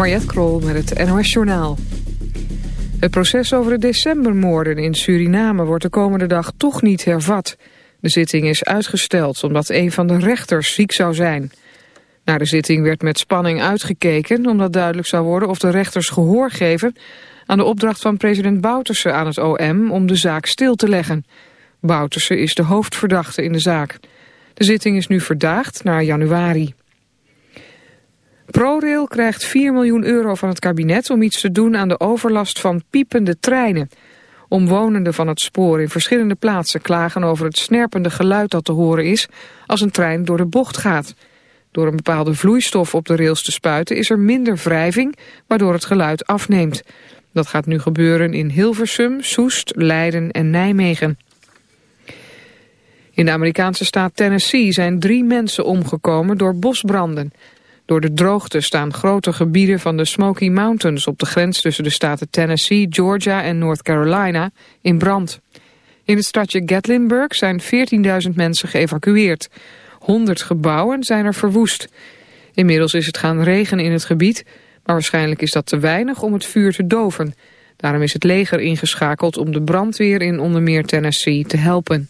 Mariette Krol met het NOS Journaal. Het proces over de decembermoorden in Suriname wordt de komende dag toch niet hervat. De zitting is uitgesteld omdat een van de rechters ziek zou zijn. Na de zitting werd met spanning uitgekeken omdat duidelijk zou worden of de rechters gehoor geven aan de opdracht van president Bouterse aan het OM om de zaak stil te leggen. Bouterse is de hoofdverdachte in de zaak. De zitting is nu verdaagd naar januari. ProRail krijgt 4 miljoen euro van het kabinet om iets te doen aan de overlast van piepende treinen. Omwonenden van het spoor in verschillende plaatsen klagen over het snerpende geluid dat te horen is als een trein door de bocht gaat. Door een bepaalde vloeistof op de rails te spuiten is er minder wrijving, waardoor het geluid afneemt. Dat gaat nu gebeuren in Hilversum, Soest, Leiden en Nijmegen. In de Amerikaanse staat Tennessee zijn drie mensen omgekomen door bosbranden. Door de droogte staan grote gebieden van de Smoky Mountains op de grens tussen de staten Tennessee, Georgia en North Carolina in brand. In het stadje Gatlinburg zijn 14.000 mensen geëvacueerd. 100 gebouwen zijn er verwoest. Inmiddels is het gaan regenen in het gebied, maar waarschijnlijk is dat te weinig om het vuur te doven. Daarom is het leger ingeschakeld om de brandweer in onder meer Tennessee te helpen.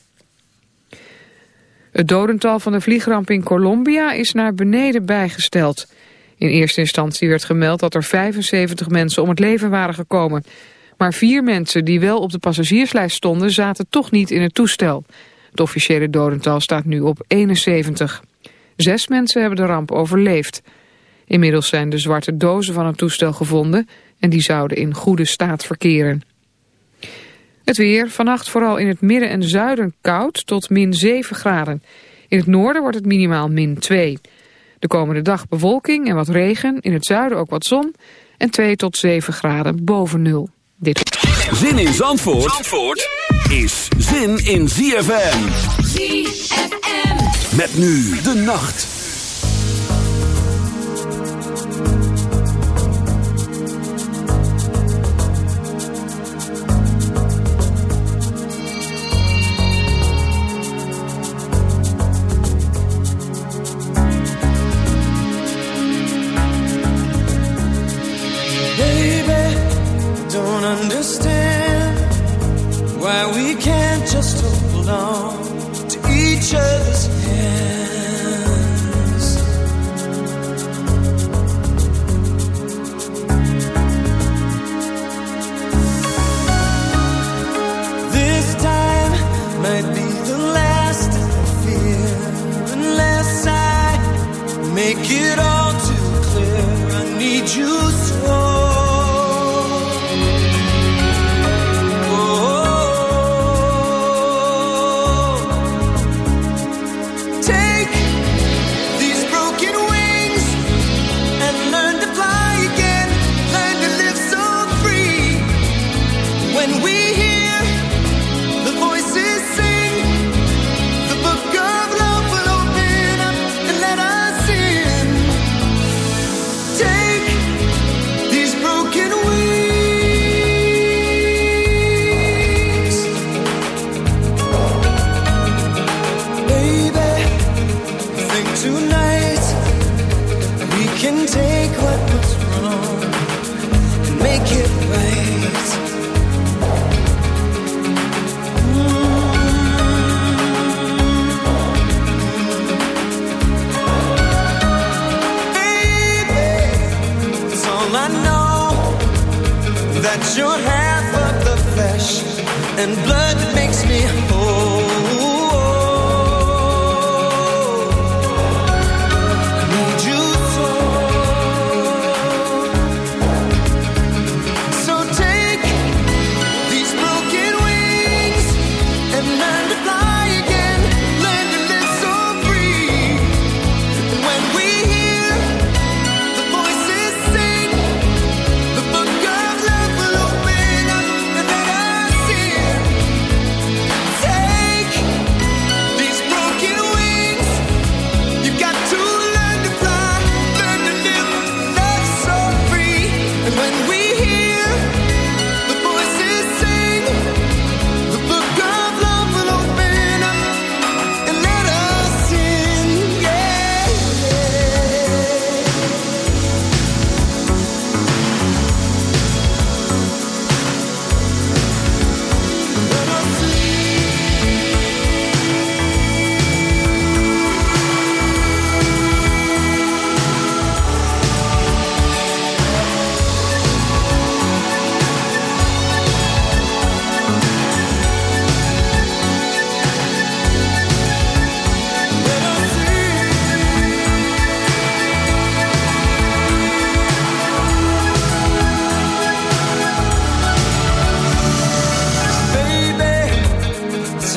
Het dodental van de vliegramp in Colombia is naar beneden bijgesteld. In eerste instantie werd gemeld dat er 75 mensen om het leven waren gekomen. Maar vier mensen die wel op de passagierslijst stonden zaten toch niet in het toestel. Het officiële dodental staat nu op 71. Zes mensen hebben de ramp overleefd. Inmiddels zijn de zwarte dozen van het toestel gevonden en die zouden in goede staat verkeren. Het weer, vannacht vooral in het midden en zuiden koud tot min 7 graden. In het noorden wordt het minimaal min 2. De komende dag bewolking en wat regen, in het zuiden ook wat zon... en 2 tot 7 graden boven nul. Dit. Zin in Zandvoort, Zandvoort is zin in ZFM. ZFM. Met nu de nacht. to each other's hands. This time might be the last I fear, unless I make it all. That you have the flesh and blood makes me whole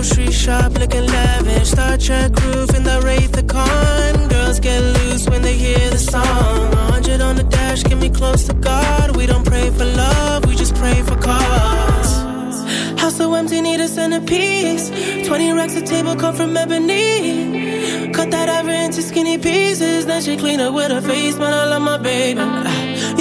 grocery shop looking lavish. Star Trek roof in the Wraith the Khan. Girls get loose when they hear the song. 100 on the dash, get me close to God. We don't pray for love, we just pray for cause. House so empty, need a centerpiece. 20 racks a table come from ebony. Cut that ivory into skinny pieces. Then she clean up with her face, but I love my baby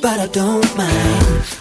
but I don't mind.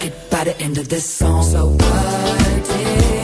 like it by the end of this song. So what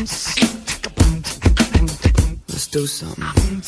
Let's do something.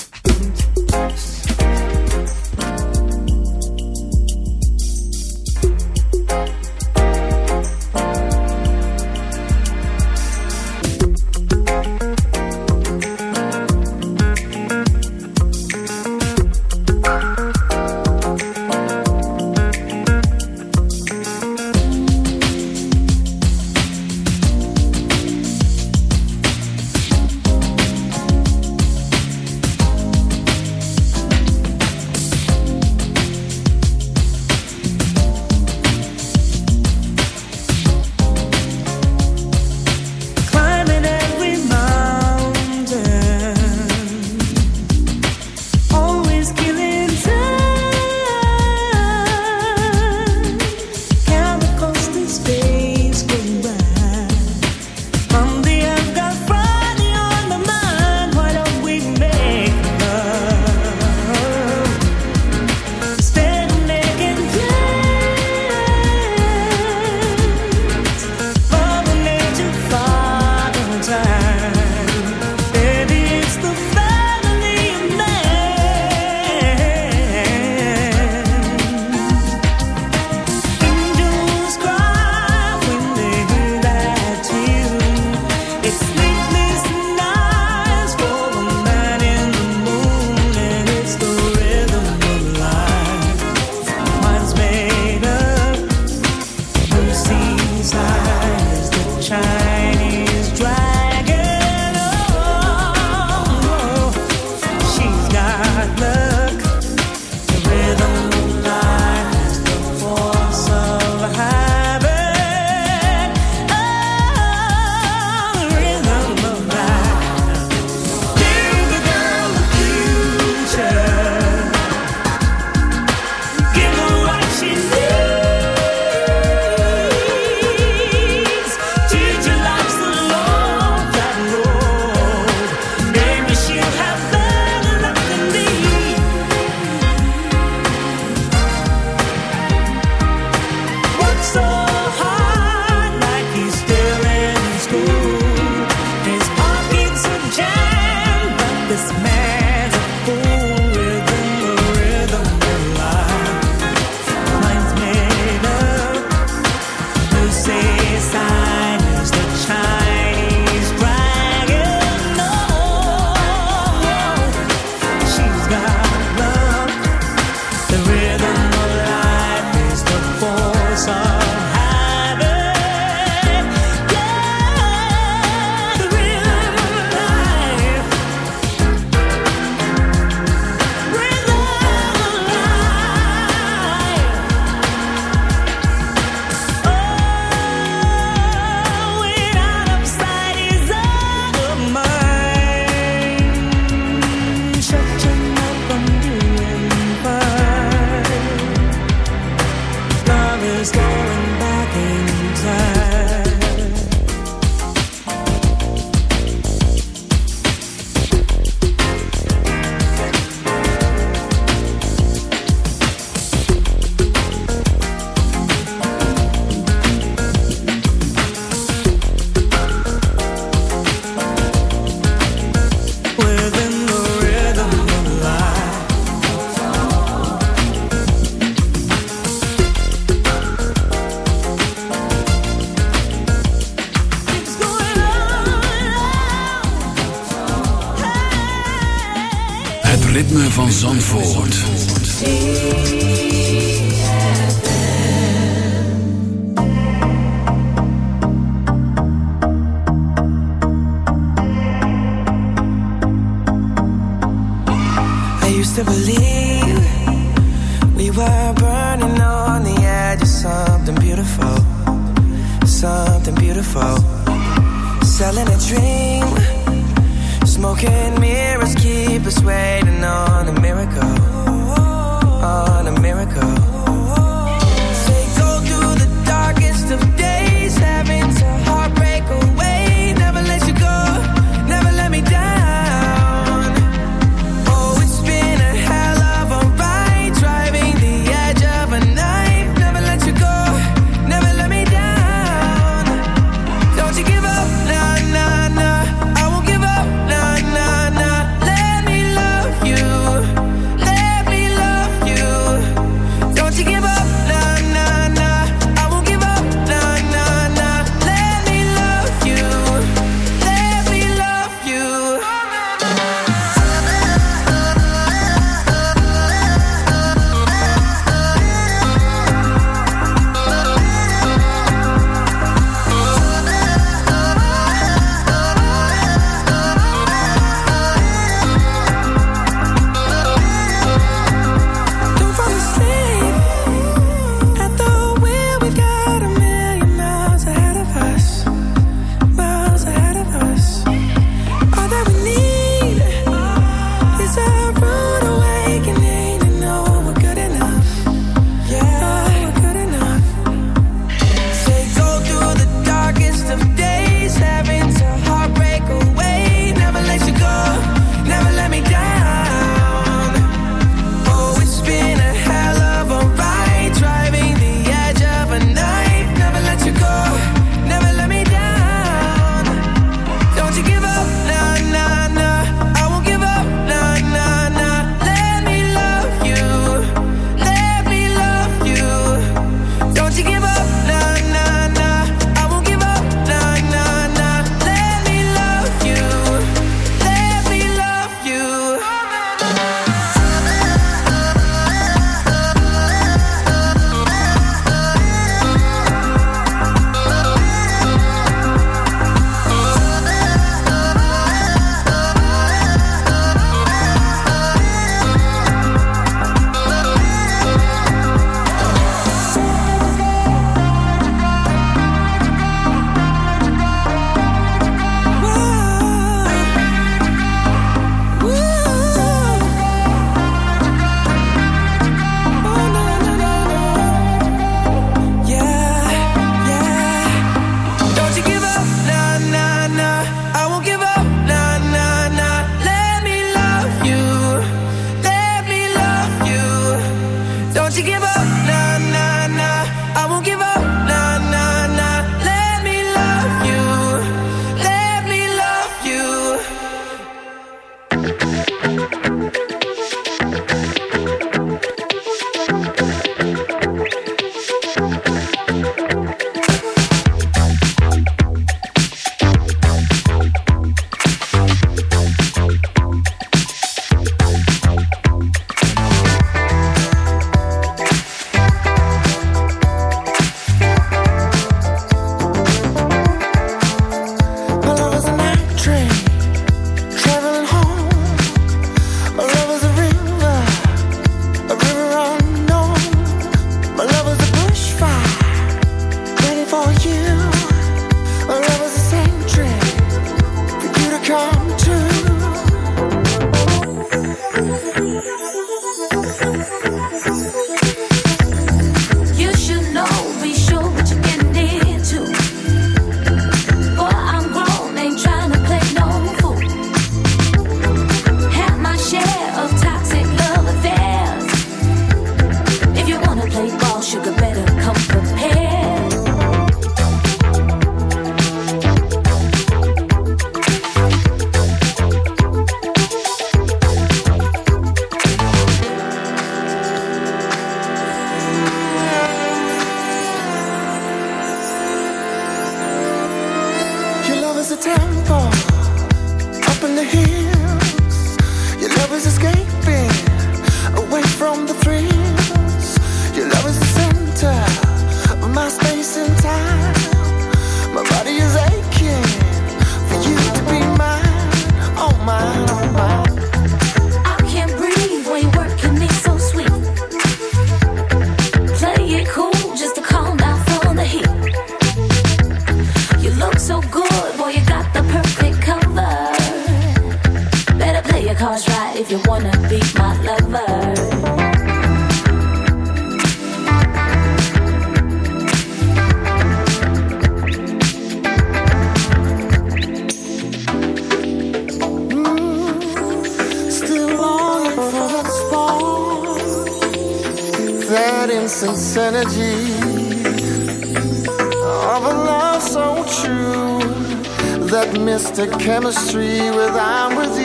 Chemistry with I'm with you.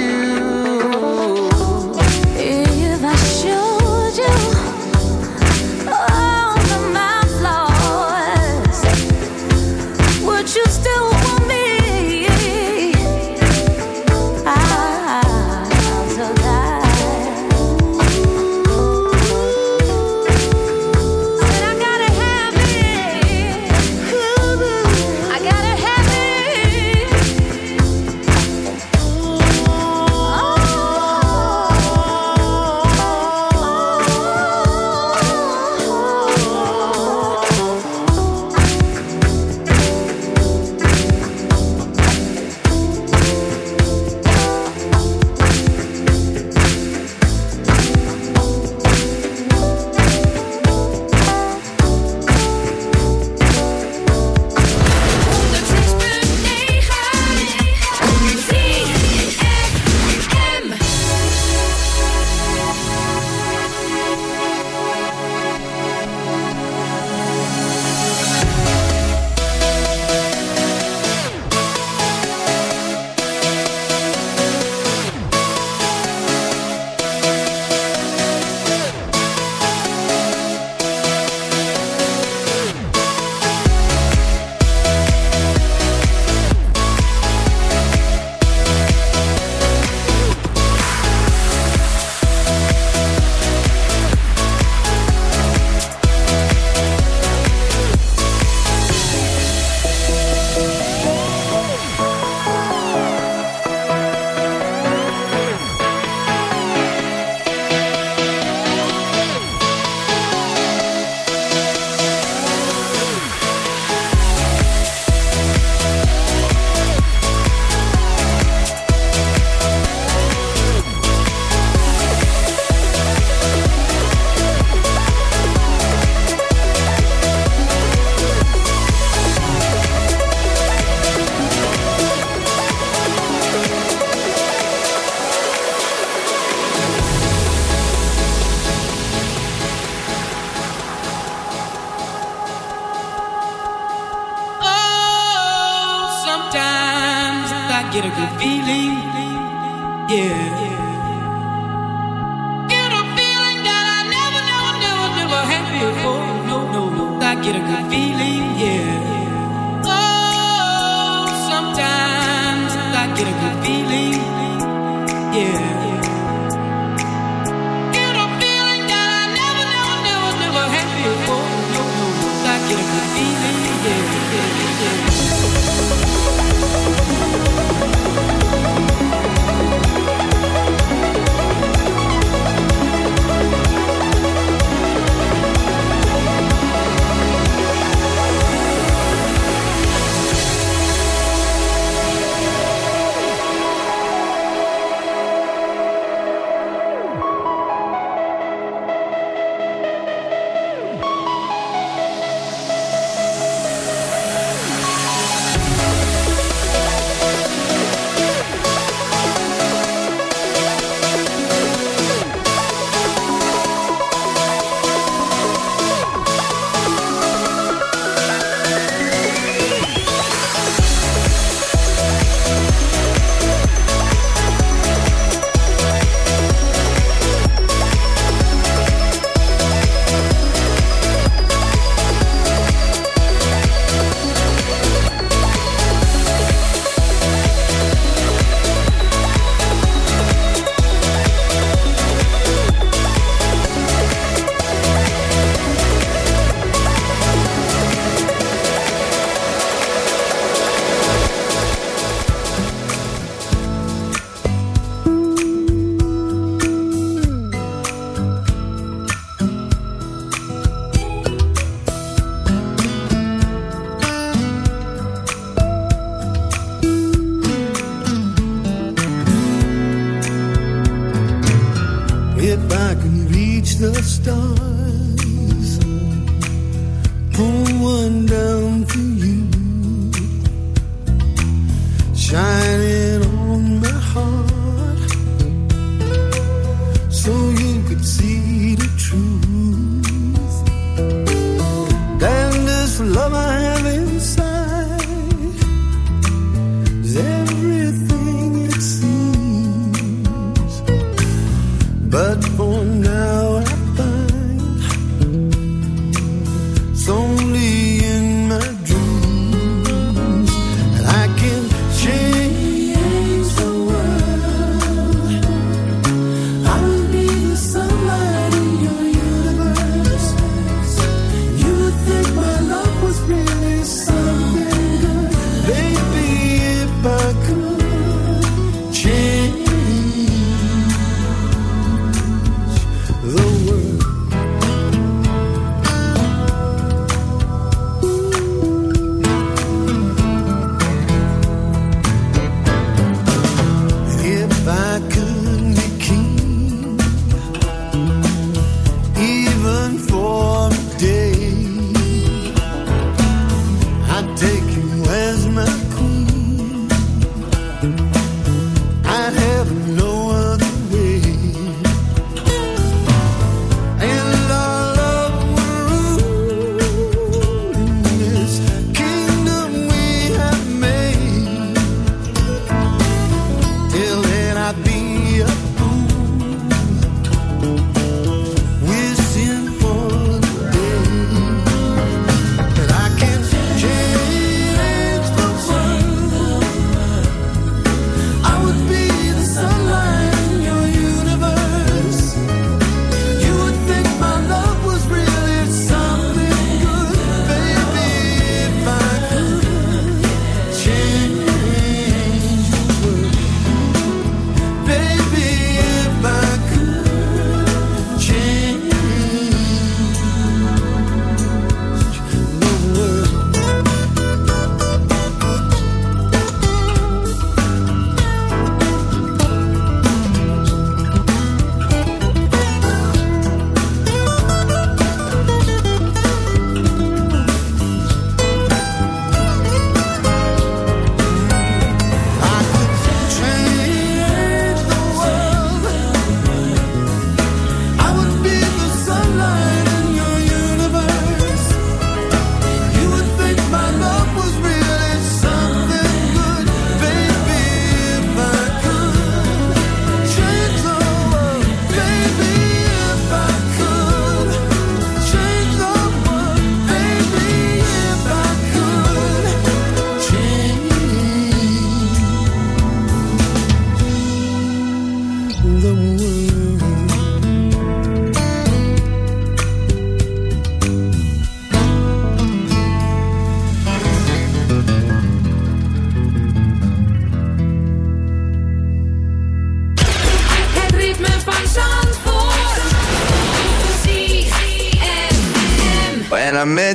but for